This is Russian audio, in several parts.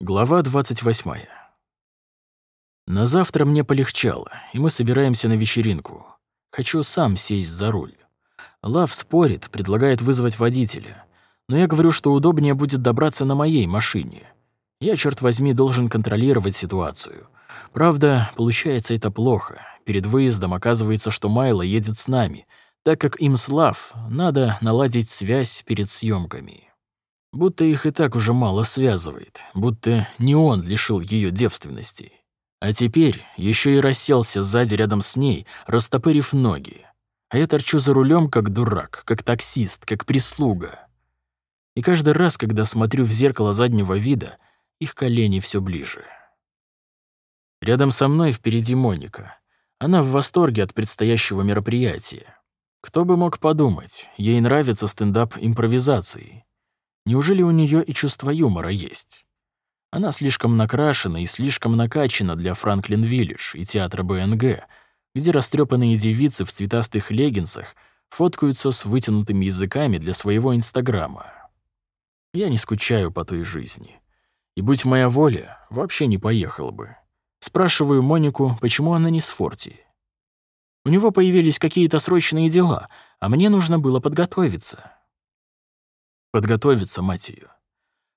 Глава 28. На завтра мне полегчало, и мы собираемся на вечеринку. Хочу сам сесть за руль. Лав спорит, предлагает вызвать водителя. Но я говорю, что удобнее будет добраться на моей машине. Я, черт возьми, должен контролировать ситуацию. Правда, получается это плохо. Перед выездом оказывается, что Майло едет с нами, так как им с Лав надо наладить связь перед съемками. Будто их и так уже мало связывает, будто не он лишил ее девственности. А теперь еще и расселся сзади рядом с ней, растопырив ноги. А я торчу за рулем как дурак, как таксист, как прислуга. И каждый раз, когда смотрю в зеркало заднего вида, их колени все ближе. Рядом со мной впереди Моника. Она в восторге от предстоящего мероприятия. Кто бы мог подумать, ей нравится стендап импровизации. Неужели у нее и чувство юмора есть? Она слишком накрашена и слишком накачана для Франклин Виллидж и театра БНГ, где растрепанные девицы в цветастых леггинсах фоткаются с вытянутыми языками для своего инстаграма. Я не скучаю по той жизни. И будь моя воля, вообще не поехал бы. Спрашиваю Монику, почему она не с Форти. У него появились какие-то срочные дела, а мне нужно было подготовиться. Подготовиться, мать ее.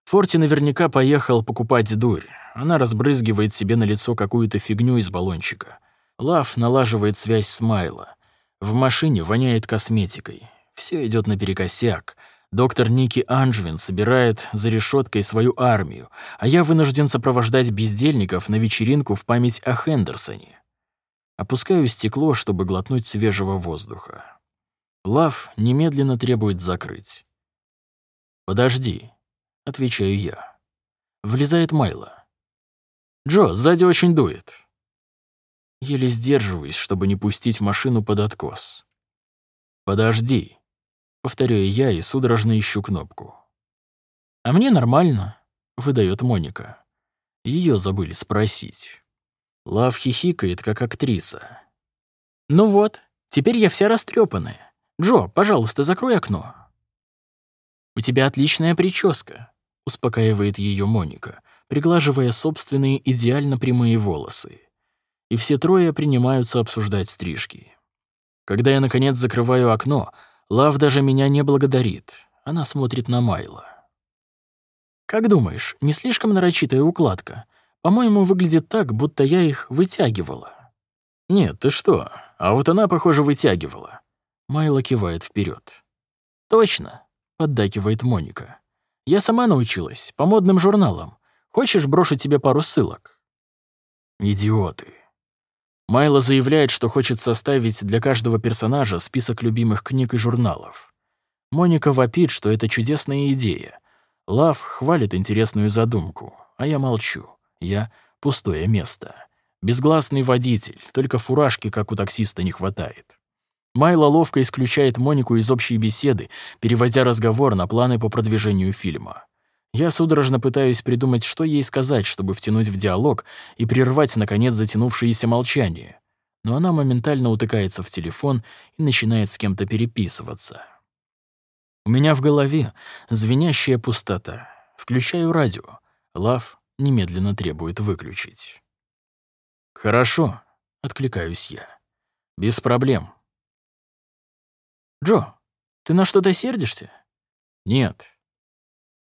Форти наверняка поехал покупать дурь. Она разбрызгивает себе на лицо какую-то фигню из баллончика. Лав налаживает связь с Майло. В машине воняет косметикой. Все идет наперекосяк. Доктор Ники Анжвин собирает за решеткой свою армию, а я вынужден сопровождать бездельников на вечеринку в память о Хендерсоне. Опускаю стекло, чтобы глотнуть свежего воздуха. Лав немедленно требует закрыть. «Подожди», — отвечаю я. Влезает Майло. «Джо, сзади очень дует». Еле сдерживаюсь, чтобы не пустить машину под откос. «Подожди», — повторяю я и судорожно ищу кнопку. «А мне нормально», — выдает Моника. Ее забыли спросить. Лав хихикает, как актриса. «Ну вот, теперь я вся растрепанная. Джо, пожалуйста, закрой окно». «У тебя отличная прическа», — успокаивает ее Моника, приглаживая собственные идеально прямые волосы. И все трое принимаются обсуждать стрижки. Когда я, наконец, закрываю окно, Лав даже меня не благодарит. Она смотрит на Майла. «Как думаешь, не слишком нарочитая укладка? По-моему, выглядит так, будто я их вытягивала». «Нет, ты что? А вот она, похоже, вытягивала». Майла кивает вперед. «Точно поддакивает Моника. «Я сама научилась, по модным журналам. Хочешь, брошу тебе пару ссылок?» «Идиоты». Майло заявляет, что хочет составить для каждого персонажа список любимых книг и журналов. Моника вопит, что это чудесная идея. Лав хвалит интересную задумку, а я молчу. Я — пустое место. Безгласный водитель, только фуражки, как у таксиста, не хватает. Майло ловко исключает Монику из общей беседы, переводя разговор на планы по продвижению фильма. Я судорожно пытаюсь придумать, что ей сказать, чтобы втянуть в диалог и прервать, наконец, затянувшееся молчание. Но она моментально утыкается в телефон и начинает с кем-то переписываться. У меня в голове звенящая пустота. Включаю радио. Лав немедленно требует выключить. «Хорошо», — откликаюсь я. «Без проблем. «Джо, ты на что-то сердишься?» «Нет».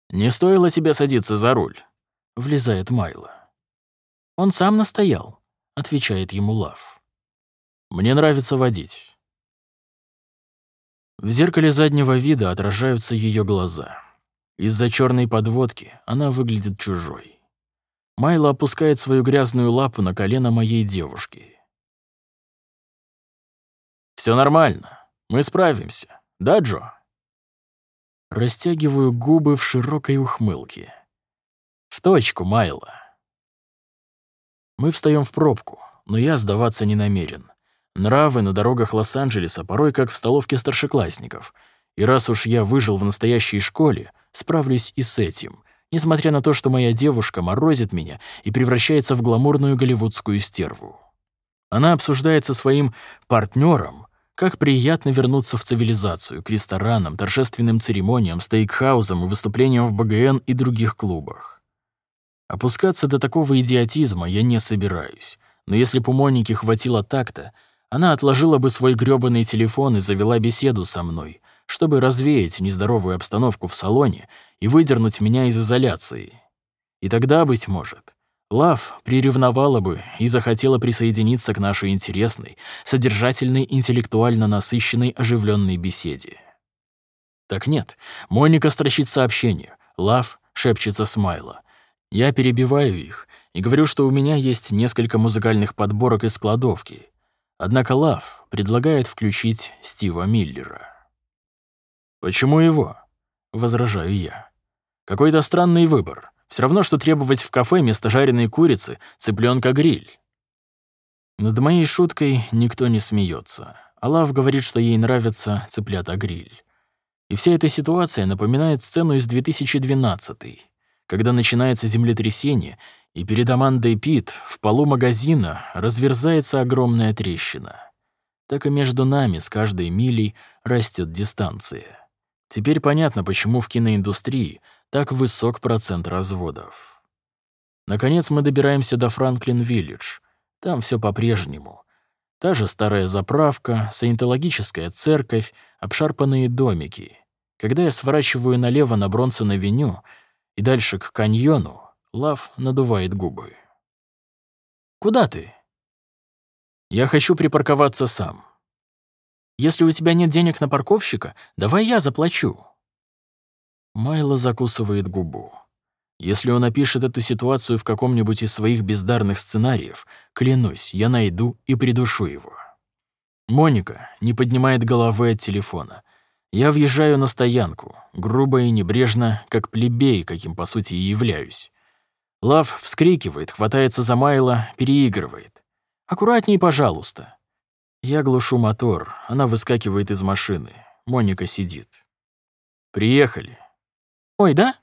«Не стоило тебе садиться за руль», — влезает Майло. «Он сам настоял», — отвечает ему Лав. «Мне нравится водить». В зеркале заднего вида отражаются ее глаза. Из-за черной подводки она выглядит чужой. Майло опускает свою грязную лапу на колено моей девушки. Все нормально. Мы справимся. Да, Джо?» Растягиваю губы в широкой ухмылке. В точку, Майло. Мы встаем в пробку, но я сдаваться не намерен. Нравы на дорогах Лос-Анджелеса порой как в столовке старшеклассников. И раз уж я выжил в настоящей школе, справлюсь и с этим, несмотря на то, что моя девушка морозит меня и превращается в гламурную голливудскую стерву. Она обсуждает со своим партнером как приятно вернуться в цивилизацию, к ресторанам, торжественным церемониям, стейкхаузам и выступлениям в БГН и других клубах. Опускаться до такого идиотизма я не собираюсь. Но если бы у Моники хватило такта, она отложила бы свой грёбаный телефон и завела беседу со мной, чтобы развеять нездоровую обстановку в салоне и выдернуть меня из изоляции. И тогда, быть может, Лав приревновала бы и захотела присоединиться к нашей интересной, содержательной, интеллектуально насыщенной, оживленной беседе. Так нет, Моника строчит сообщение, Лав шепчется Смайла. Я перебиваю их и говорю, что у меня есть несколько музыкальных подборок из кладовки. Однако Лав предлагает включить Стива Миллера. «Почему его?» — возражаю я. «Какой-то странный выбор. Все равно, что требовать в кафе вместо жареной курицы цыпленка гриль». Над моей шуткой никто не смеется. Алав говорит, что ей нравится цыплята-гриль. И вся эта ситуация напоминает сцену из 2012 когда начинается землетрясение, и перед Амандой Пит в полу магазина разверзается огромная трещина. Так и между нами с каждой милей растет дистанция. Теперь понятно, почему в киноиндустрии так высок процент разводов. Наконец мы добираемся до Франклин-Виллидж. Там все по-прежнему. Та же старая заправка, саентологическая церковь, обшарпанные домики. Когда я сворачиваю налево на Бронсон-авеню и дальше к каньону, Лав надувает губы. «Куда ты?» «Я хочу припарковаться сам. Если у тебя нет денег на парковщика, давай я заплачу». Майло закусывает губу. Если он опишет эту ситуацию в каком-нибудь из своих бездарных сценариев, клянусь, я найду и придушу его. Моника не поднимает головы от телефона. Я въезжаю на стоянку, грубо и небрежно, как плебей, каким по сути и являюсь. Лав вскрикивает, хватается за Майла, переигрывает. «Аккуратней, пожалуйста». Я глушу мотор, она выскакивает из машины. Моника сидит. «Приехали». «Ой, да?»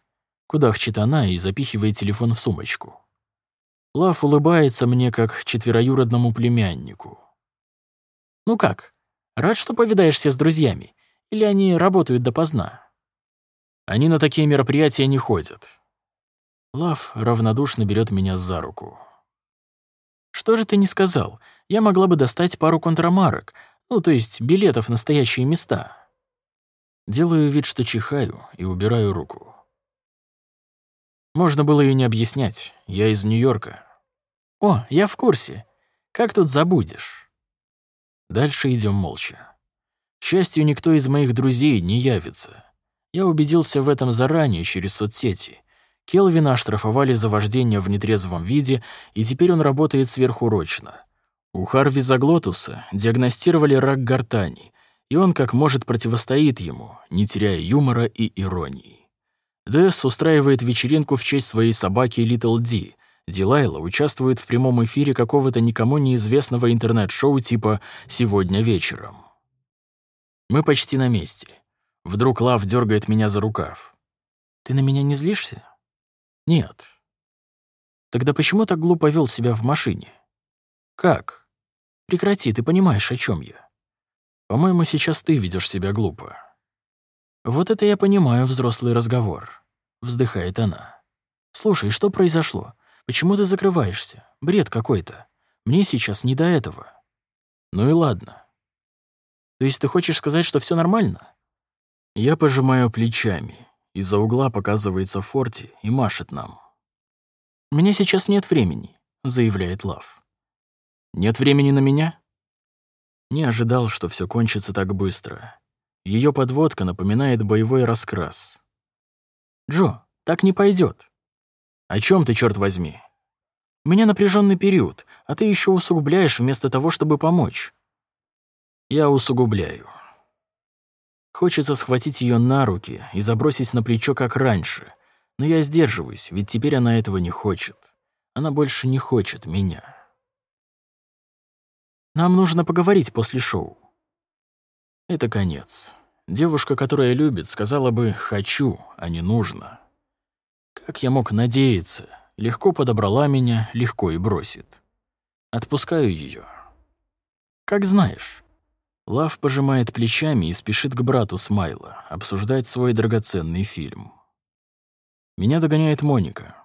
Кудахчет она и запихивает телефон в сумочку. Лав улыбается мне, как четвероюродному племяннику. «Ну как, рад, что повидаешься с друзьями? Или они работают допоздна?» «Они на такие мероприятия не ходят». Лав равнодушно берет меня за руку. «Что же ты не сказал? Я могла бы достать пару контрамарок, ну, то есть билетов в настоящие места». Делаю вид, что чихаю, и убираю руку. Можно было и не объяснять. Я из Нью-Йорка. О, я в курсе. Как тут забудешь? Дальше идем молча. К счастью, никто из моих друзей не явится. Я убедился в этом заранее через соцсети. Келвина оштрафовали за вождение в нетрезвом виде, и теперь он работает сверхурочно. У Харви Заглотуса диагностировали рак гортани, и он как может противостоит ему, не теряя юмора и иронии. Дэс устраивает вечеринку в честь своей собаки Литл Ди. Дилайла участвует в прямом эфире какого-то никому неизвестного интернет-шоу типа «Сегодня вечером». Мы почти на месте. Вдруг Лав дергает меня за рукав. «Ты на меня не злишься?» «Нет». «Тогда почему так глупо вел себя в машине?» «Как?» «Прекрати, ты понимаешь, о чем я». «По-моему, сейчас ты ведешь себя глупо». «Вот это я понимаю взрослый разговор», — вздыхает она. «Слушай, что произошло? Почему ты закрываешься? Бред какой-то. Мне сейчас не до этого». «Ну и ладно». «То есть ты хочешь сказать, что все нормально?» Я пожимаю плечами. Из-за угла показывается Форти и машет нам. «У меня сейчас нет времени», — заявляет Лав. «Нет времени на меня?» Не ожидал, что все кончится так быстро. Ее подводка напоминает боевой раскрас. «Джо, так не пойдет. «О чем ты, черт возьми?» «У меня напряженный период, а ты еще усугубляешь вместо того, чтобы помочь». «Я усугубляю». Хочется схватить ее на руки и забросить на плечо, как раньше. Но я сдерживаюсь, ведь теперь она этого не хочет. Она больше не хочет меня. Нам нужно поговорить после шоу. Это конец. Девушка, которая любит, сказала бы «хочу», а не «нужно». Как я мог надеяться? Легко подобрала меня, легко и бросит. Отпускаю ее. Как знаешь. Лав пожимает плечами и спешит к брату Смайла обсуждать свой драгоценный фильм. Меня догоняет Моника.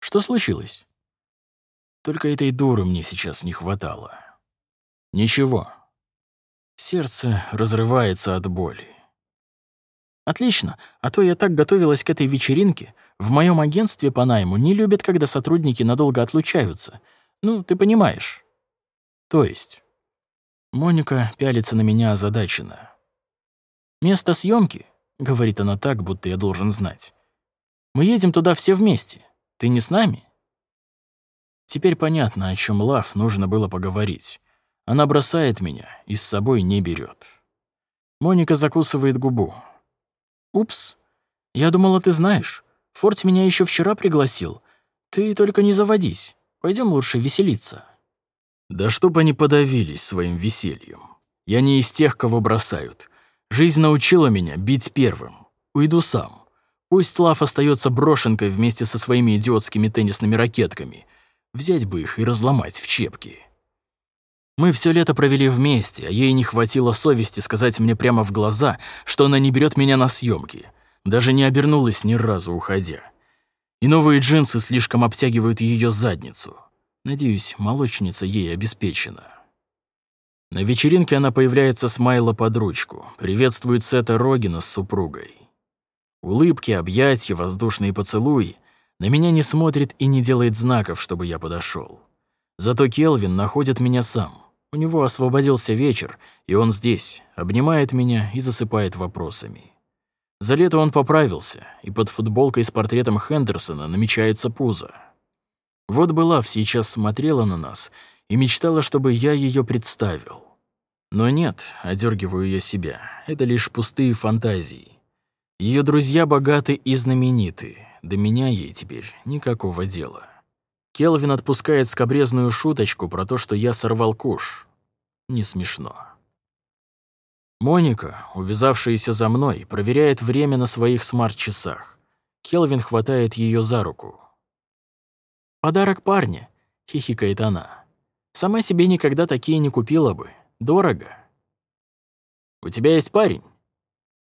Что случилось? Только этой дуры мне сейчас не хватало. Ничего. Сердце разрывается от боли. Отлично, а то я так готовилась к этой вечеринке. В моем агентстве по найму не любят, когда сотрудники надолго отлучаются. Ну, ты понимаешь. То есть... Моника пялится на меня озадаченно. «Место съемки, говорит она так, будто я должен знать. «Мы едем туда все вместе. Ты не с нами?» Теперь понятно, о чем Лав нужно было поговорить. Она бросает меня и с собой не берет. Моника закусывает губу. «Упс, я думала, ты знаешь. Форт меня еще вчера пригласил. Ты только не заводись. Пойдем лучше веселиться». Да чтоб они подавились своим весельем. Я не из тех, кого бросают. Жизнь научила меня бить первым. Уйду сам. Пусть Лав остается брошенкой вместе со своими идиотскими теннисными ракетками. Взять бы их и разломать в щепки. Мы все лето провели вместе, а ей не хватило совести сказать мне прямо в глаза, что она не берет меня на съемки. Даже не обернулась ни разу, уходя. И новые джинсы слишком обтягивают ее задницу. Надеюсь, молочница ей обеспечена. На вечеринке она появляется с Майло под ручку, приветствует Сета Рогина с супругой. Улыбки, объятия, воздушные поцелуи. На меня не смотрит и не делает знаков, чтобы я подошел. Зато Келвин находит меня сам. У него освободился вечер, и он здесь, обнимает меня и засыпает вопросами. За лето он поправился, и под футболкой с портретом Хендерсона намечается пузо. Вот была сейчас смотрела на нас и мечтала, чтобы я ее представил. Но нет, одергиваю я себя, это лишь пустые фантазии. Ее друзья богаты и знамениты, до меня ей теперь никакого дела. Келвин отпускает скобрезную шуточку про то, что я сорвал куш. Не смешно. Моника, увязавшаяся за мной, проверяет время на своих смарт-часах. Келвин хватает ее за руку. «Подарок парня», — хихикает она. «Сама себе никогда такие не купила бы. Дорого». «У тебя есть парень?»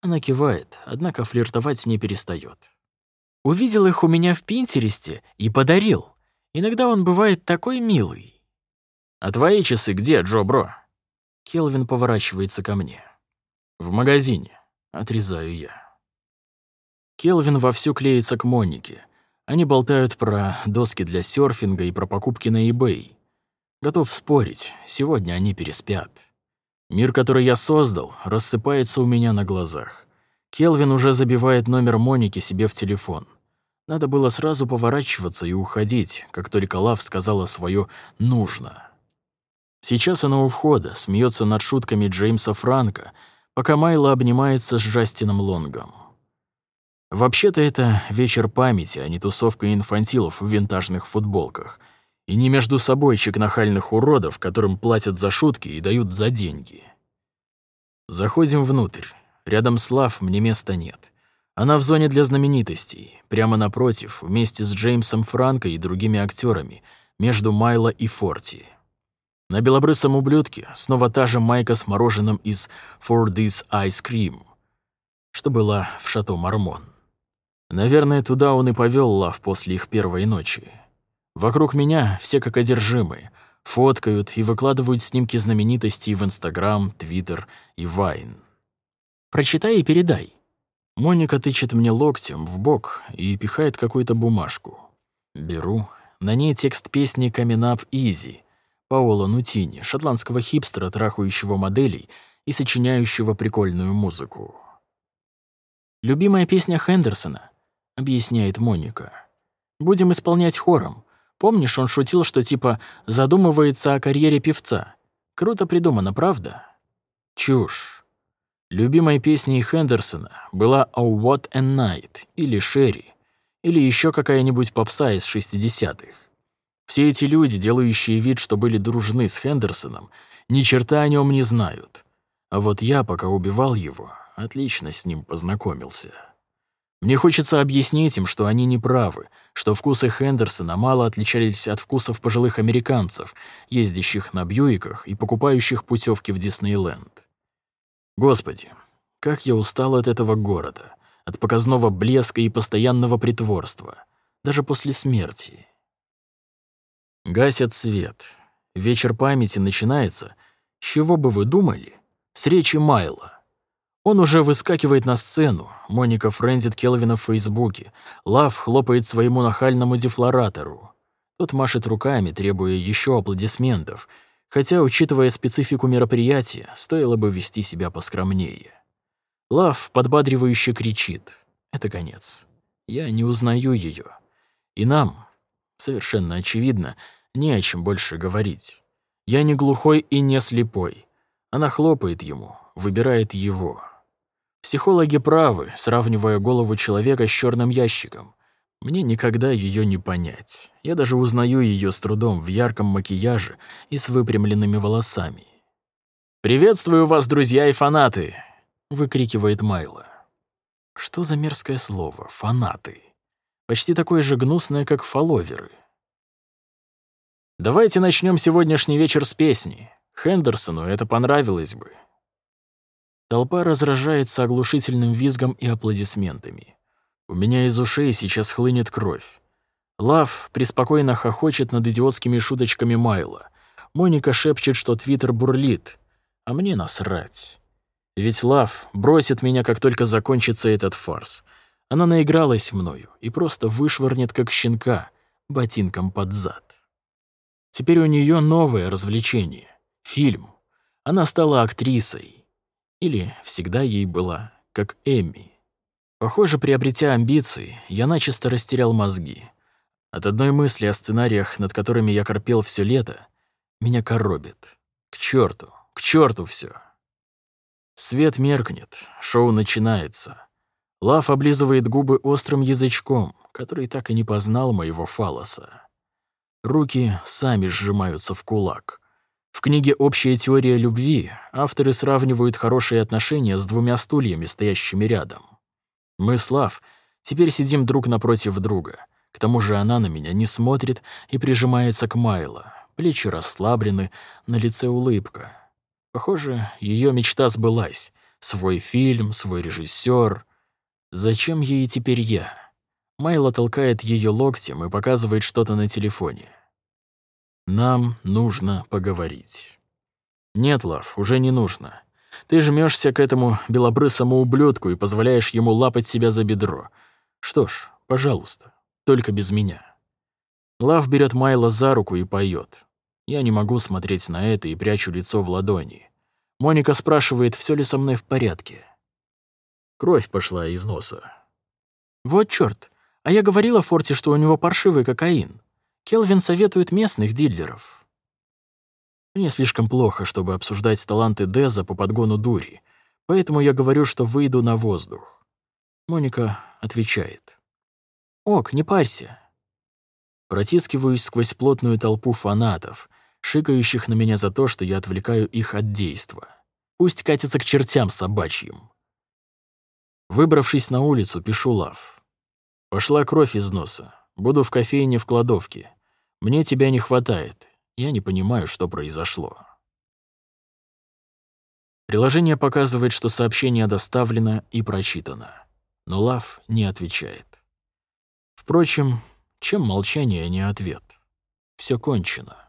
Она кивает, однако флиртовать не перестает. «Увидел их у меня в Пинтересте и подарил. Иногда он бывает такой милый». «А твои часы где, Джо Бро?» Келвин поворачивается ко мне. «В магазине», — отрезаю я. Келвин вовсю клеится к Монике. Они болтают про доски для серфинга и про покупки на eBay. Готов спорить, сегодня они переспят. Мир, который я создал, рассыпается у меня на глазах. Келвин уже забивает номер Моники себе в телефон. Надо было сразу поворачиваться и уходить, как только Лав сказала свое «нужно». Сейчас она у входа, смеется над шутками Джеймса Франка, пока Майла обнимается с Джастином Лонгом. Вообще-то это вечер памяти, а не тусовка инфантилов в винтажных футболках. И не между собойчик нахальных уродов, которым платят за шутки и дают за деньги. Заходим внутрь. Рядом с Лав мне места нет. Она в зоне для знаменитостей, прямо напротив, вместе с Джеймсом Франко и другими актерами, между Майло и Форти. На белобрысом ублюдке снова та же майка с мороженым из «For This Ice Cream», что была в Шато Мармон. Наверное, туда он и повел Лав после их первой ночи. Вокруг меня все как одержимые, фоткают и выкладывают снимки знаменитостей в Инстаграм, Твиттер и Вайн. «Прочитай и передай». Моника тычет мне локтем в бок и пихает какую-то бумажку. Беру. На ней текст песни «Coming Up Easy» Паоло Нутини, шотландского хипстера, трахающего моделей и сочиняющего прикольную музыку. Любимая песня Хендерсона объясняет Моника. Будем исполнять хором. Помнишь, он шутил, что типа задумывается о карьере певца. Круто придумано, правда? Чушь. Любимой песней Хендерсона была «Oh What a Night» или «Шерри», или еще какая-нибудь попса из 60-х. Все эти люди, делающие вид, что были дружны с Хендерсоном, ни черта о нем не знают. А вот я, пока убивал его, отлично с ним познакомился. Мне хочется объяснить им, что они не правы, что вкусы Хендерсона мало отличались от вкусов пожилых американцев, ездящих на Бьюиках и покупающих путевки в Диснейленд. Господи, как я устал от этого города, от показного блеска и постоянного притворства. даже после смерти. Гасят свет. Вечер памяти начинается. Чего бы вы думали? С речи Майла. Он уже выскакивает на сцену. Моника френзит Келвина в Фейсбуке. Лав хлопает своему нахальному дефлоратору. Тот машет руками, требуя еще аплодисментов, хотя, учитывая специфику мероприятия, стоило бы вести себя поскромнее. Лав подбадривающе кричит. Это конец. Я не узнаю ее. И нам, совершенно очевидно, не о чем больше говорить. Я не глухой и не слепой. Она хлопает ему, выбирает его. Психологи правы, сравнивая голову человека с черным ящиком. Мне никогда ее не понять. Я даже узнаю ее с трудом в ярком макияже и с выпрямленными волосами. «Приветствую вас, друзья и фанаты!» — выкрикивает Майла. Что за мерзкое слово «фанаты»? Почти такое же гнусное, как «фолловеры». Давайте начнем сегодняшний вечер с песни. Хендерсону это понравилось бы. Толпа разражается оглушительным визгом и аплодисментами. У меня из ушей сейчас хлынет кровь. Лав преспокойно хохочет над идиотскими шуточками Майла. Моника шепчет, что Твиттер бурлит. А мне насрать. Ведь Лав бросит меня, как только закончится этот фарс. Она наигралась мною и просто вышвырнет, как щенка, ботинком под зад. Теперь у нее новое развлечение — фильм. Она стала актрисой. Или всегда ей была, как Эмми. Похоже, приобретя амбиции, я начисто растерял мозги. От одной мысли о сценариях, над которыми я корпел все лето, меня коробит. К черту, к черту все. Свет меркнет, шоу начинается. Лав облизывает губы острым язычком, который так и не познал моего фалоса. Руки сами сжимаются в кулак. В книге «Общая теория любви» авторы сравнивают хорошие отношения с двумя стульями, стоящими рядом. Мы с Лав теперь сидим друг напротив друга. К тому же она на меня не смотрит и прижимается к Майло. Плечи расслаблены, на лице улыбка. Похоже, ее мечта сбылась. Свой фильм, свой режиссер. Зачем ей теперь я? Майло толкает ее локтем и показывает что-то на телефоне. Нам нужно поговорить. Нет, Лав, уже не нужно. Ты жмешься к этому белобрысому ублюдку и позволяешь ему лапать себя за бедро. Что ж, пожалуйста, только без меня. Лав берет Майла за руку и поет. Я не могу смотреть на это и прячу лицо в ладони. Моника спрашивает, все ли со мной в порядке. Кровь пошла из носа. Вот чёрт, а я говорила Форте, что у него паршивый кокаин. Келвин советует местных дилеров. Мне слишком плохо, чтобы обсуждать таланты Деза по подгону дури, поэтому я говорю, что выйду на воздух. Моника отвечает. «Ок, не парься». Протискиваюсь сквозь плотную толпу фанатов, шикающих на меня за то, что я отвлекаю их от действа. Пусть катится к чертям собачьим. Выбравшись на улицу, пишу лав. Пошла кровь из носа. Буду в кофейне в кладовке. Мне тебя не хватает. Я не понимаю, что произошло. Приложение показывает, что сообщение доставлено и прочитано, но Лав не отвечает. Впрочем, чем молчание, а не ответ? Все кончено.